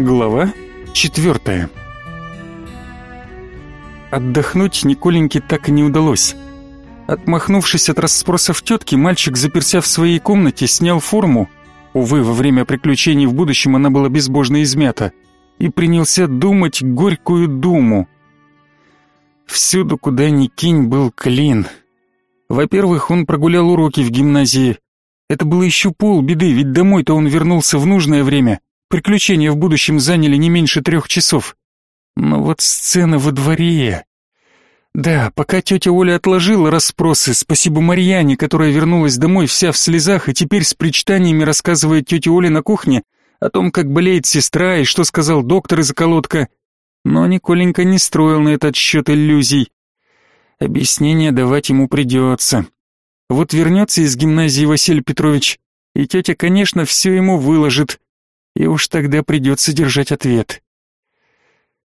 Глава четвертая. Отдохнуть Николеньке так и не удалось. Отмахнувшись от расспросов тетки, мальчик, заперся в своей комнате, снял форму, увы, во время приключений в будущем она была безбожно измята, и принялся думать горькую думу. Всюду, куда ни кинь, был клин. Во-первых, он прогулял уроки в гимназии. Это было еще полбеды, ведь домой-то он вернулся в нужное время — Приключения в будущем заняли не меньше трех часов. Но вот сцена во дворе... Да, пока тетя Оля отложила расспросы, спасибо Марьяне, которая вернулась домой вся в слезах и теперь с причитаниями рассказывает тете Оле на кухне о том, как болеет сестра и что сказал доктор из околотка. Но Николенька не строил на этот счет иллюзий. Объяснение давать ему придется. Вот вернется из гимназии Василий Петрович, и тетя, конечно, все ему выложит, и уж тогда придется держать ответ.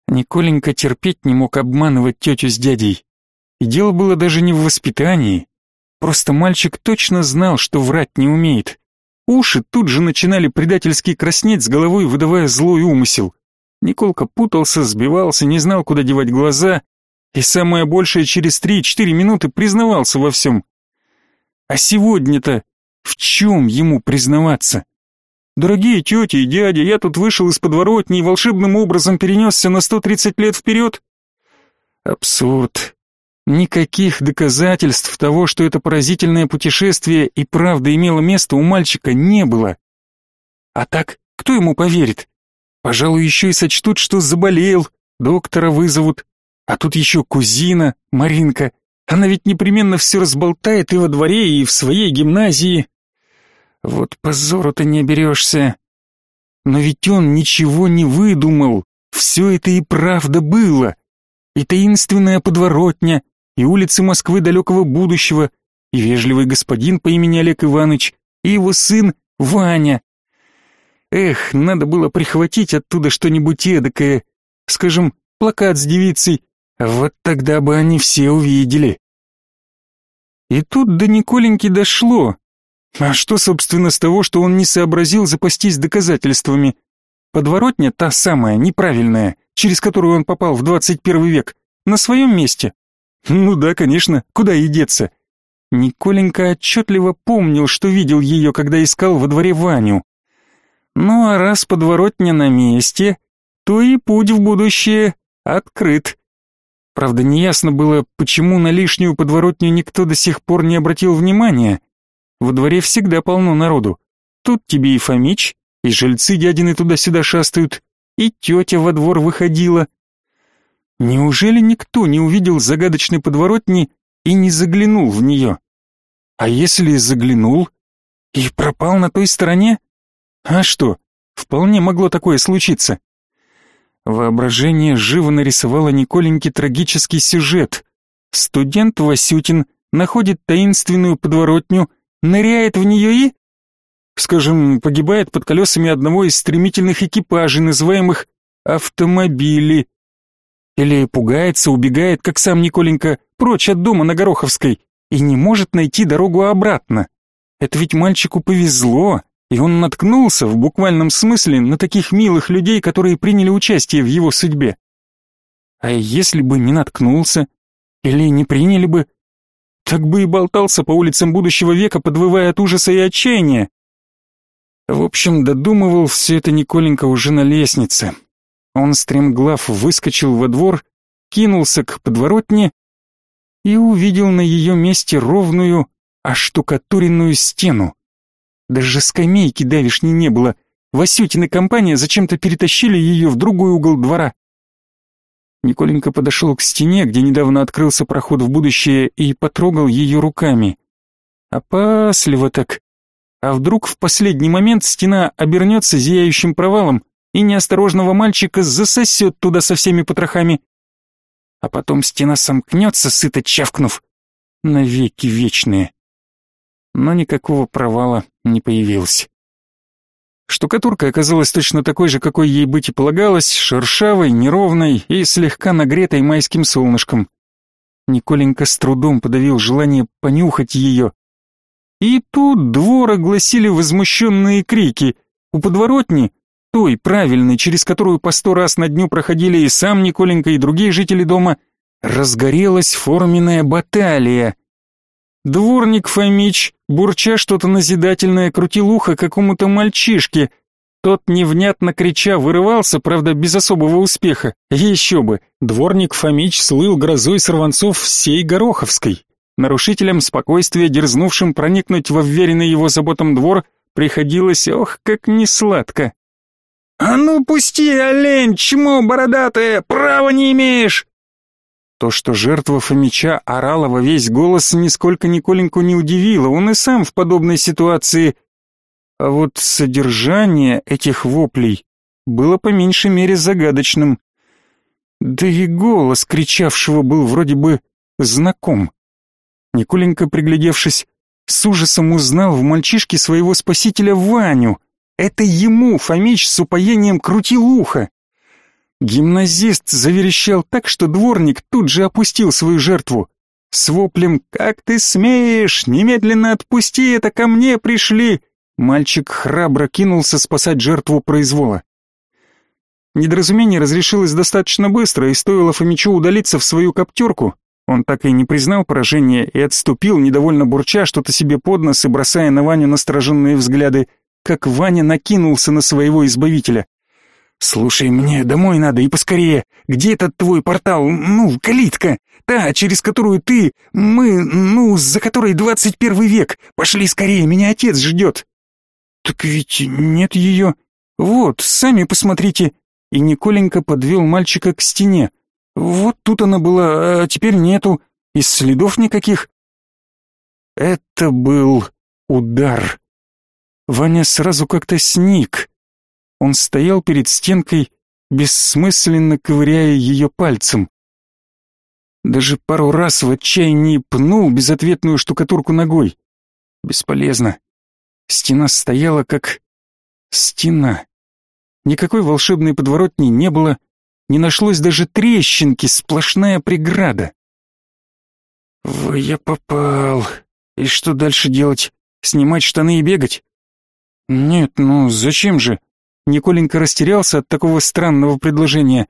Николенька терпеть не мог обманывать тетю с дядей. И дело было даже не в воспитании. Просто мальчик точно знал, что врать не умеет. Уши тут же начинали предательски краснеть с головой, выдавая злой умысел. Николка путался, сбивался, не знал, куда девать глаза, и самое большее через три-четыре минуты признавался во всем. А сегодня-то в чем ему признаваться? Дорогие тети и дяди, я тут вышел из подворотни и волшебным образом перенесся на 130 лет вперед. Абсурд. Никаких доказательств того, что это поразительное путешествие и правда имело место у мальчика, не было. А так, кто ему поверит? Пожалуй, еще и сочтут, что заболел, доктора вызовут. А тут еще кузина, Маринка. Она ведь непременно все разболтает и во дворе, и в своей гимназии. Вот позору-то не берешься. Но ведь он ничего не выдумал. Все это и правда было. И таинственная подворотня, и улицы Москвы далекого будущего, и вежливый господин по имени Олег Иванович, и его сын Ваня. Эх, надо было прихватить оттуда что-нибудь эдакое, скажем, плакат с девицей, вот тогда бы они все увидели. И тут до Николеньки дошло, а что, собственно, с того, что он не сообразил запастись доказательствами? Подворотня та самая, неправильная, через которую он попал в 21 век, на своем месте? Ну да, конечно, куда и деться. Николенька отчетливо помнил, что видел ее, когда искал во дворе Ваню. Ну а раз подворотня на месте, то и путь в будущее открыт. Правда, неясно было, почему на лишнюю подворотню никто до сих пор не обратил внимания. Во дворе всегда полно народу. Тут тебе и Фомич, и жильцы дядины туда-сюда шастают, и тетя во двор выходила. Неужели никто не увидел загадочной подворотни и не заглянул в нее? А если заглянул и пропал на той стороне? А что, вполне могло такое случиться. Воображение живо нарисовало Николеньке трагический сюжет. Студент Васютин находит таинственную подворотню ныряет в нее и, скажем, погибает под колесами одного из стремительных экипажей, называемых автомобили. Или пугается, убегает, как сам Николенька, прочь от дома на Гороховской и не может найти дорогу обратно. Это ведь мальчику повезло, и он наткнулся в буквальном смысле на таких милых людей, которые приняли участие в его судьбе. А если бы не наткнулся, или не приняли бы, так бы и болтался по улицам будущего века, подвывая от ужаса и отчаяния. В общем, додумывал все это Николенька уже на лестнице. Он стремглав выскочил во двор, кинулся к подворотне и увидел на ее месте ровную, оштукатуренную стену. Даже скамейки давишней не было. Васютин и компания зачем-то перетащили ее в другой угол двора. Николенька подошел к стене, где недавно открылся проход в будущее, и потрогал ее руками. Опасливо так. А вдруг в последний момент стена обернется зияющим провалом, и неосторожного мальчика засосет туда со всеми потрохами. А потом стена сомкнется, сыто чавкнув. Навеки вечные. Но никакого провала не появилось. Штукатурка оказалась точно такой же, какой ей быть и полагалось, шершавой, неровной и слегка нагретой майским солнышком. Николенька с трудом подавил желание понюхать ее. И тут двор огласили возмущенные крики. У подворотни той, правильной, через которую по сто раз на дню проходили и сам Николенька, и другие жители дома, разгорелась форменная баталия. Дворник Фомич, бурча что-то назидательное, крутил ухо какому-то мальчишке. Тот, невнятно крича, вырывался, правда, без особого успеха. Еще бы, дворник Фомич слыл грозой сорванцов всей Гороховской. Нарушителям спокойствия, дерзнувшим проникнуть во вверенный его заботам двор, приходилось, ох, как несладко. «А ну пусти, олень, чмо бородатое, права не имеешь!» То, что жертва Фомича орала во весь голос, нисколько Николеньку не удивило, он и сам в подобной ситуации. А вот содержание этих воплей было по меньшей мере загадочным. Да и голос кричавшего был вроде бы знаком. Николенька, приглядевшись, с ужасом узнал в мальчишке своего спасителя Ваню. Это ему Фомич с упоением крутил ухо. Гимназист заверещал так, что дворник тут же опустил свою жертву. С воплем «Как ты смеешь! Немедленно отпусти, это ко мне пришли!» Мальчик храбро кинулся спасать жертву произвола. Недоразумение разрешилось достаточно быстро, и стоило Фомичу удалиться в свою коптерку, он так и не признал поражение и отступил, недовольно бурча что-то себе под нос и бросая на Ваню настороженные взгляды, как Ваня накинулся на своего избавителя. «Слушай, мне домой надо и поскорее. Где этот твой портал? Ну, калитка. Та, через которую ты, мы, ну, за которой двадцать первый век. Пошли скорее, меня отец ждет». «Так ведь нет ее. Вот, сами посмотрите». И Николенька подвел мальчика к стене. Вот тут она была, а теперь нету, и следов никаких. Это был удар. Ваня сразу как-то сник. Он стоял перед стенкой, бессмысленно ковыряя ее пальцем. Даже пару раз в отчаянии пнул безответную штукатурку ногой. Бесполезно. Стена стояла как стена. Никакой волшебной подворотни не было, не нашлось даже трещинки, сплошная преграда. «Вы я попал. И что дальше делать? Снимать штаны и бегать?» «Нет, ну зачем же?» Николенька растерялся от такого странного предложения.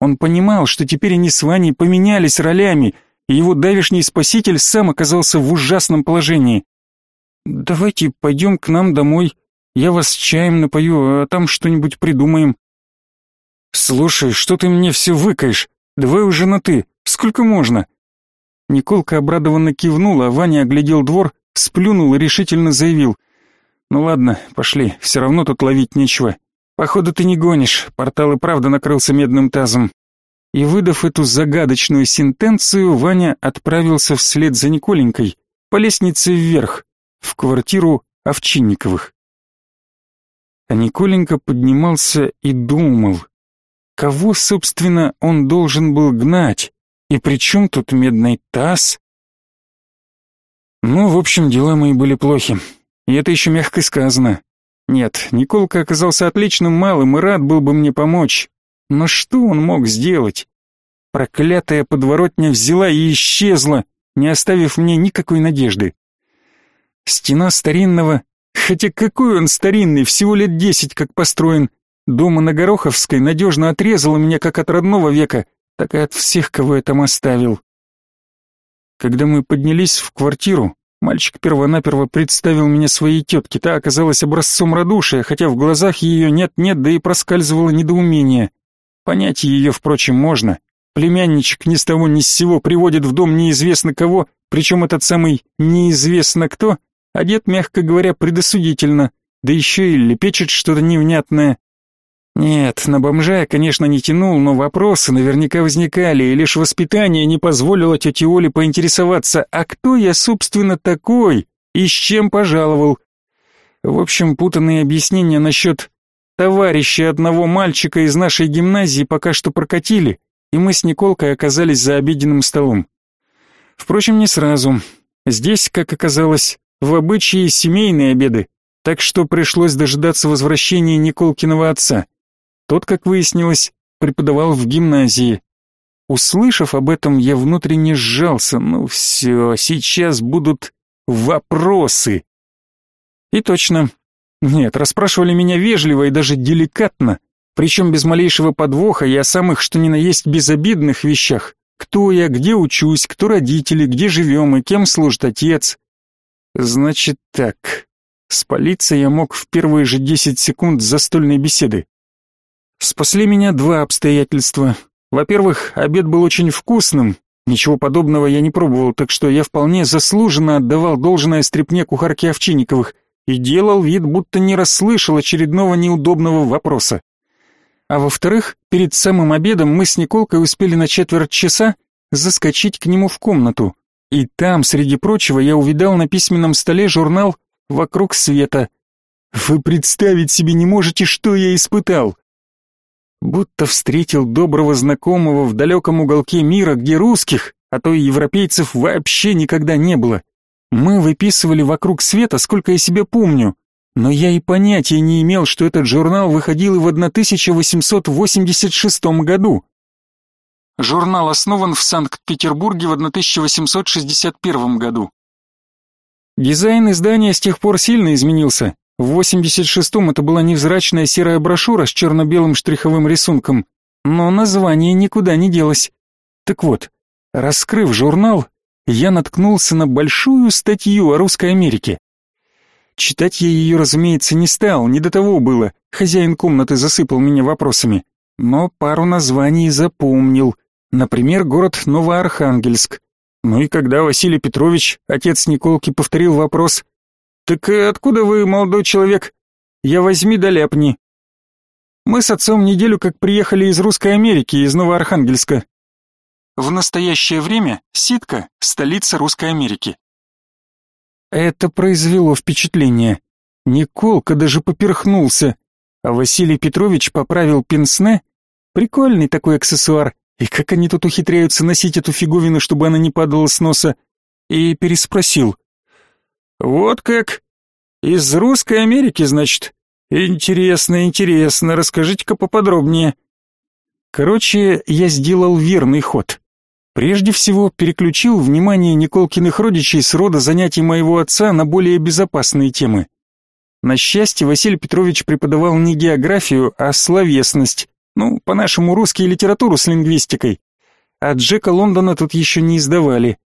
Он понимал, что теперь они с Ваней поменялись ролями, и его давишний спаситель сам оказался в ужасном положении. «Давайте пойдем к нам домой, я вас чаем напою, а там что-нибудь придумаем». «Слушай, что ты мне все выкаешь? Давай уже на «ты». Сколько можно?» Николка обрадованно кивнула, а Ваня оглядел двор, сплюнул и решительно заявил. «Ну ладно, пошли, все равно тут ловить нечего. Походу ты не гонишь, портал и правда накрылся медным тазом». И выдав эту загадочную сентенцию, Ваня отправился вслед за Николенькой, по лестнице вверх, в квартиру Овчинниковых. А Николенька поднимался и думал, Кого, собственно, он должен был гнать? И при чем тут медный таз? Ну, в общем, дела мои были плохи. И это еще мягко сказано. Нет, Николка оказался отличным малым и рад был бы мне помочь. Но что он мог сделать? Проклятая подворотня взяла и исчезла, не оставив мне никакой надежды. Стена старинного, хотя какой он старинный, всего лет десять как построен, Дома на Гороховской надежно отрезала меня как от родного века, так и от всех, кого я там оставил. Когда мы поднялись в квартиру, мальчик первонаперво представил меня своей тетке, та оказалась образцом радушия, хотя в глазах ее нет-нет, да и проскальзывало недоумение. Понять ее, впрочем, можно. Племянничек ни с того ни с сего приводит в дом неизвестно кого, причем этот самый неизвестно кто, одет, мягко говоря, предосудительно, да еще и лепечет что-то невнятное. Нет, на бомжа я, конечно, не тянул, но вопросы наверняка возникали, и лишь воспитание не позволило тете Оле поинтересоваться, а кто я, собственно, такой и с чем пожаловал. В общем, путанные объяснения насчет товарища одного мальчика из нашей гимназии пока что прокатили, и мы с Николкой оказались за обеденным столом. Впрочем, не сразу. Здесь, как оказалось, в обычаи семейные обеды, так что пришлось дожидаться возвращения Николкиного отца. Тот, как выяснилось, преподавал в гимназии. Услышав об этом, я внутренне сжался. Ну все, сейчас будут вопросы. И точно, Нет, расспрашивали меня вежливо и даже деликатно, причем без малейшего подвоха и о самых что ни на есть безобидных вещах. Кто я, где учусь, кто родители, где живем и кем служит отец. Значит так, спалиться я мог в первые же десять секунд застольной беседы. Спасли меня два обстоятельства. Во-первых, обед был очень вкусным, ничего подобного я не пробовал, так что я вполне заслуженно отдавал должное стряпне кухарки Овчинниковых и делал вид, будто не расслышал очередного неудобного вопроса. А во-вторых, перед самым обедом мы с Николкой успели на четверть часа заскочить к нему в комнату. И там, среди прочего, я увидал на письменном столе журнал «Вокруг света». Вы представить себе не можете, что я испытал. Будто встретил доброго знакомого в далеком уголке мира, где русских, а то и европейцев вообще никогда не было. Мы выписывали «Вокруг света», сколько я себя помню, но я и понятия не имел, что этот журнал выходил и в 1886 году. Журнал основан в Санкт-Петербурге в 1861 году. Дизайн издания с тех пор сильно изменился. В 86-м это была невзрачная серая брошюра с черно-белым штриховым рисунком, но название никуда не делось. Так вот, раскрыв журнал, я наткнулся на большую статью о Русской Америке. Читать я ее, разумеется, не стал, не до того было. Хозяин комнаты засыпал меня вопросами. Но пару названий запомнил. Например, город Новоархангельск. Ну и когда Василий Петрович, отец Николки, повторил вопрос «Так откуда вы, молодой человек?» «Я возьми да ляпни». Мы с отцом неделю как приехали из Русской Америки, из Новоархангельска. В настоящее время Ситка – столица Русской Америки. Это произвело впечатление. Николка даже поперхнулся, а Василий Петрович поправил пенсне. Прикольный такой аксессуар, и как они тут ухитряются носить эту фиговину, чтобы она не падала с носа, и переспросил. «Вот как? Из Русской Америки, значит? Интересно, интересно, расскажите-ка поподробнее». Короче, я сделал верный ход. Прежде всего, переключил внимание Николкиных родичей с рода занятий моего отца на более безопасные темы. На счастье, Василий Петрович преподавал не географию, а словесность, ну, по-нашему, русский литературу с лингвистикой. А Джека Лондона тут еще не издавали.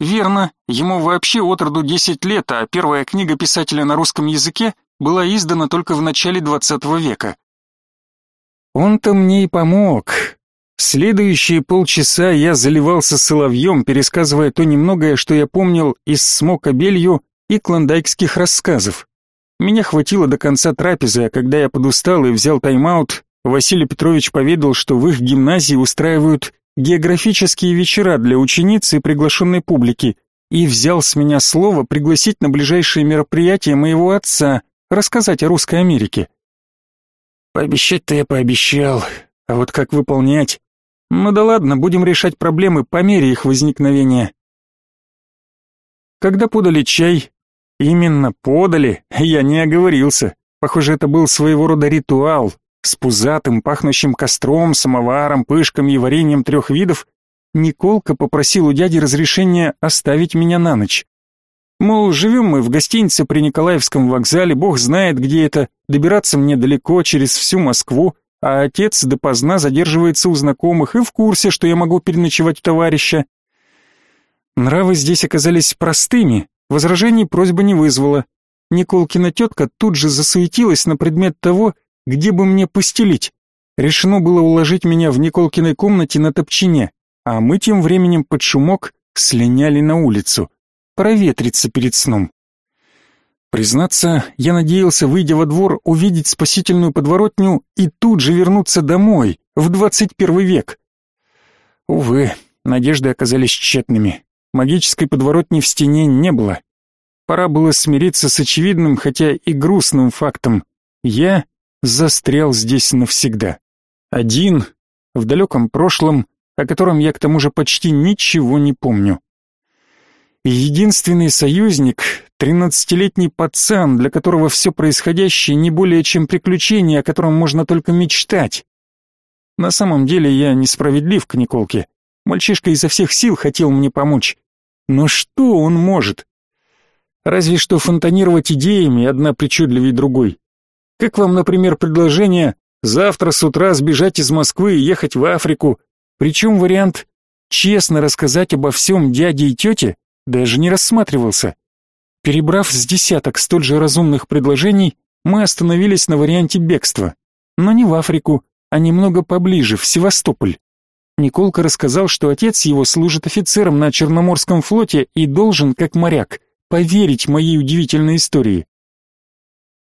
Верно, ему вообще от роду 10 лет, а первая книга писателя на русском языке была издана только в начале 20 века. Он-то мне и помог, Следующие полчаса я заливался соловьем, пересказывая то немногое, что я помнил из смока белью и клондайкских рассказов. Меня хватило до конца трапезы, а когда я подустал и взял тайм-аут, Василий Петрович поведал, что в их гимназии устраивают географические вечера для учениц и приглашенной публики, и взял с меня слово пригласить на ближайшее мероприятие моего отца, рассказать о Русской Америке. Пообещать-то я пообещал, а вот как выполнять? Ну да ладно, будем решать проблемы по мере их возникновения. Когда подали чай, именно подали, я не оговорился. Похоже, это был своего рода ритуал, с пузатым, пахнущим костром, самоваром, пышками и вареньем трех видов, Николка попросил у дяди разрешения оставить меня на ночь. Мол, живем мы в гостинице при Николаевском вокзале, бог знает где это, добираться мне далеко, через всю Москву, а отец допоздна задерживается у знакомых и в курсе, что я могу переночевать у товарища. Нравы здесь оказались простыми, возражений просьба не вызвала. Николкина тетка тут же засуетилась на предмет того, где бы мне постелить. Решено было уложить меня в Николкиной комнате на топчине, а мы тем временем под шумок слиняли на улицу, проветриться перед сном. Признаться, я надеялся, выйдя во двор, увидеть спасительную подворотню и тут же вернуться домой, в двадцать первый век. Увы, надежды оказались тщетными. Магической подворотни в стене не было. Пора было смириться с очевидным, хотя и грустным фактом. Я застрял здесь навсегда. Один, в далеком прошлом, о котором я к тому же почти ничего не помню. Единственный союзник — тринадцатилетний пацан, для которого все происходящее не более чем приключение, о котором можно только мечтать. На самом деле я несправедлив к Николке. Мальчишка изо всех сил хотел мне помочь. Но что он может? разве что фонтанировать идеями, одна причудливее другой. Как вам, например, предложение завтра с утра сбежать из Москвы и ехать в Африку, причем вариант честно рассказать обо всем дяде и тете даже не рассматривался. Перебрав с десяток столь же разумных предложений, мы остановились на варианте бегства, но не в Африку, а немного поближе, в Севастополь. Николка рассказал, что отец его служит офицером на Черноморском флоте и должен, как моряк, поверить моей удивительной истории.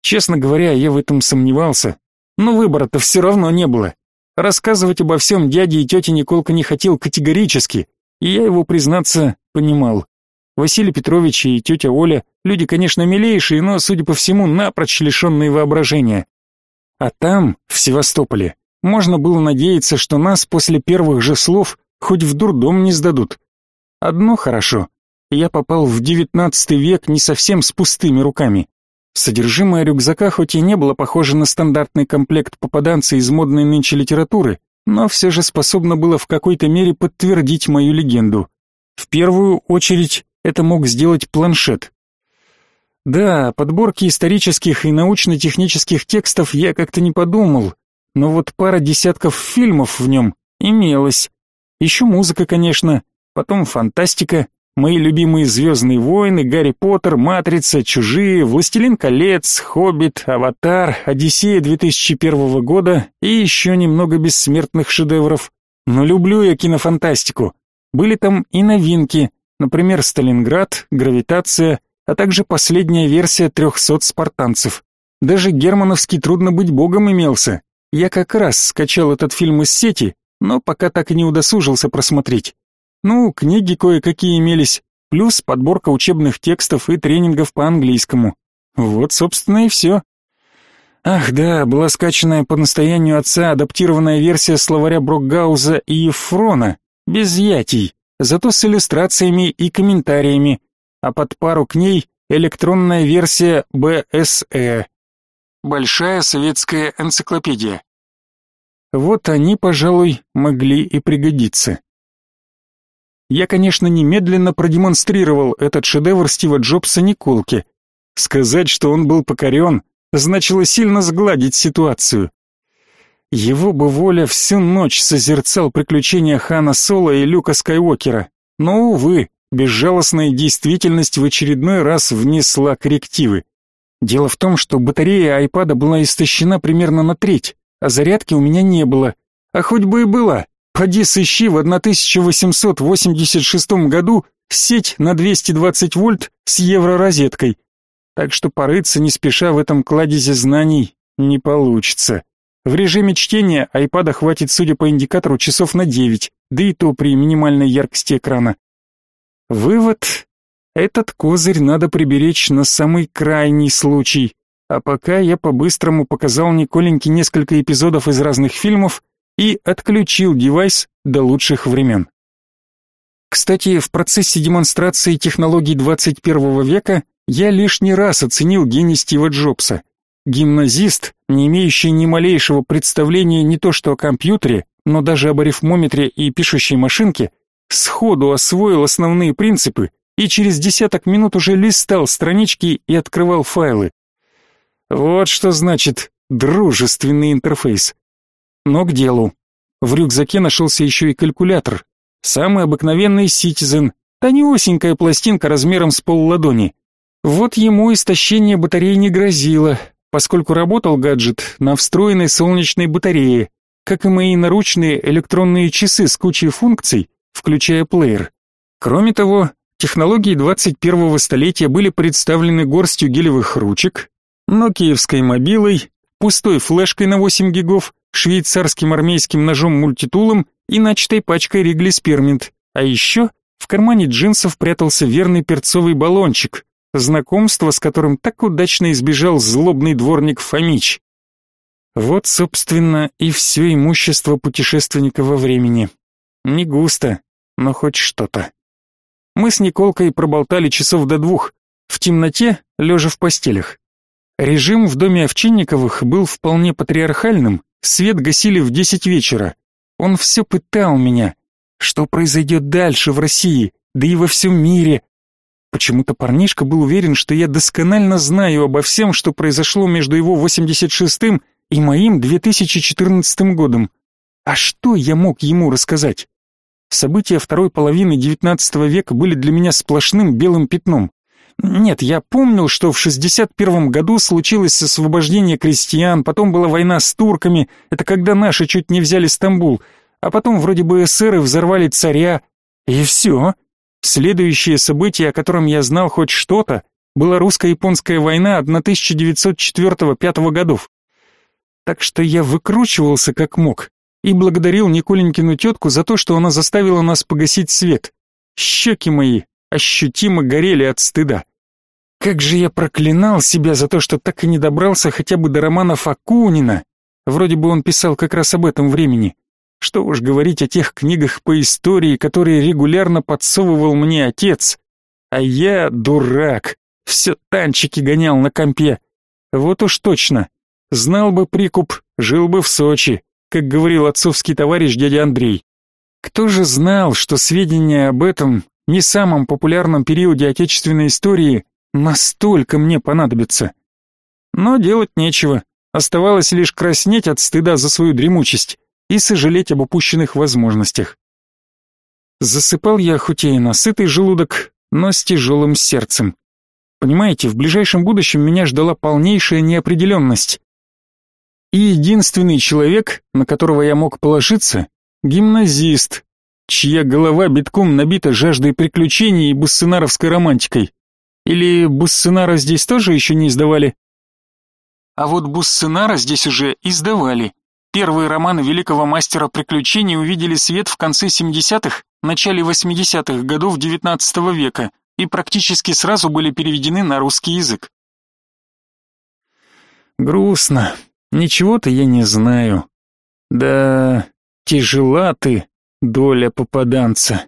Честно говоря, я в этом сомневался, но выбора-то все равно не было. Рассказывать обо всем дяде и тете Николка не хотел категорически, и я его, признаться, понимал. Василий Петрович и тетя Оля – люди, конечно, милейшие, но, судя по всему, напрочь лишенные воображения. А там, в Севастополе, можно было надеяться, что нас после первых же слов хоть в дурдом не сдадут. Одно хорошо. Я попал в девятнадцатый век не совсем с пустыми руками. Содержимое рюкзака хоть и не было похоже на стандартный комплект попаданца из модной нынче литературы, но все же способно было в какой-то мере подтвердить мою легенду. В первую очередь это мог сделать планшет. Да, подборки исторических и научно-технических текстов я как-то не подумал, но вот пара десятков фильмов в нем имелась. Еще музыка, конечно, потом фантастика, мои любимые «Звездные войны», «Гарри Поттер», «Матрица», «Чужие», «Властелин колец», «Хоббит», «Аватар», «Одиссея» 2001 года и еще немного бессмертных шедевров. Но люблю я кинофантастику. Были там и новинки, Например, Сталинград, Гравитация, а также последняя версия трехсот спартанцев. Даже германовский «Трудно быть богом» имелся. Я как раз скачал этот фильм из сети, но пока так и не удосужился просмотреть. Ну, книги кое-какие имелись, плюс подборка учебных текстов и тренингов по английскому. Вот, собственно, и все. Ах да, была скачанная по настоянию отца адаптированная версия словаря Брокгауза и Ефрона, без ятий зато с иллюстрациями и комментариями, а под пару к ней электронная версия БСЭ. Большая советская энциклопедия. Вот они, пожалуй, могли и пригодиться. Я, конечно, немедленно продемонстрировал этот шедевр Стива Джобса Николке. Сказать, что он был покорен, значило сильно сгладить ситуацию. Его бы воля всю ночь созерцал приключения Хана Соло и Люка Скайуокера. Но, увы, безжалостная действительность в очередной раз внесла коррективы. Дело в том, что батарея айпада была истощена примерно на треть, а зарядки у меня не было. А хоть бы и была, поди сыщи в 1886 году сеть на 220 вольт с евророзеткой. Так что порыться не спеша в этом кладезе знаний не получится. В режиме чтения айпада хватит, судя по индикатору, часов на 9, да и то при минимальной яркости экрана. Вывод. Этот козырь надо приберечь на самый крайний случай. А пока я по-быстрому показал Николеньке несколько эпизодов из разных фильмов и отключил девайс до лучших времен. Кстати, в процессе демонстрации технологий 21 века я лишний раз оценил гений Стива Джобса. Гимназист, не имеющий ни малейшего представления не то что о компьютере, но даже об арифмометре и пишущей машинке, сходу освоил основные принципы и через десяток минут уже листал странички и открывал файлы. Вот что значит дружественный интерфейс. Но к делу. В рюкзаке нашелся еще и калькулятор. Самый обыкновенный Citizen, тонюсенькая пластинка размером с полладони. Вот ему истощение батареи не грозило, поскольку работал гаджет на встроенной солнечной батарее, как и мои наручные электронные часы с кучей функций, включая плеер. Кроме того, технологии 21-го столетия были представлены горстью гелевых ручек, нокиевской мобилой, пустой флешкой на 8 гигов, швейцарским армейским ножом-мультитулом и начатой пачкой Ригли Спирминт, а еще в кармане джинсов прятался верный перцовый баллончик, знакомство с которым так удачно избежал злобный дворник Фомич. Вот, собственно, и все имущество путешественника во времени. Не густо, но хоть что-то. Мы с Николкой проболтали часов до двух, в темноте, лежа в постелях. Режим в доме Овчинниковых был вполне патриархальным, свет гасили в десять вечера. Он все пытал меня, что произойдет дальше в России, да и во всем мире, Почему-то парнишка был уверен, что я досконально знаю обо всем, что произошло между его 86-м и моим 2014 годом. А что я мог ему рассказать? События второй половины XIX века были для меня сплошным белым пятном. Нет, я помнил, что в 61 году случилось освобождение крестьян, потом была война с турками, это когда наши чуть не взяли Стамбул, а потом вроде бы эсеры взорвали царя, и все. Следующее событие, о котором я знал хоть что-то, была русско-японская война 1904-5 годов. Так что я выкручивался как мог и благодарил Николенькину тетку за то, что она заставила нас погасить свет. Щеки мои ощутимо горели от стыда. Как же я проклинал себя за то, что так и не добрался хотя бы до романов Акунина. Вроде бы он писал как раз об этом времени. Что уж говорить о тех книгах по истории, которые регулярно подсовывал мне отец. А я, дурак, все танчики гонял на компе. Вот уж точно. Знал бы прикуп, жил бы в Сочи, как говорил отцовский товарищ дядя Андрей. Кто же знал, что сведения об этом, не самом популярном периоде отечественной истории, настолько мне понадобятся? Но делать нечего. Оставалось лишь краснеть от стыда за свою дремучесть и сожалеть об упущенных возможностях. Засыпал я хоть и на сытый желудок, но с тяжелым сердцем. Понимаете, в ближайшем будущем меня ждала полнейшая неопределенность. И единственный человек, на которого я мог положиться, гимназист, чья голова битком набита жаждой приключений и буссенаровской романтикой. Или буссенара здесь тоже еще не издавали? А вот буссенара здесь уже издавали. Первые романы великого мастера приключений увидели свет в конце 70-х, начале 80-х годов XIX века и практически сразу были переведены на русский язык. Грустно. Ничего-то я не знаю. Да, тяжела ты, доля попаданца.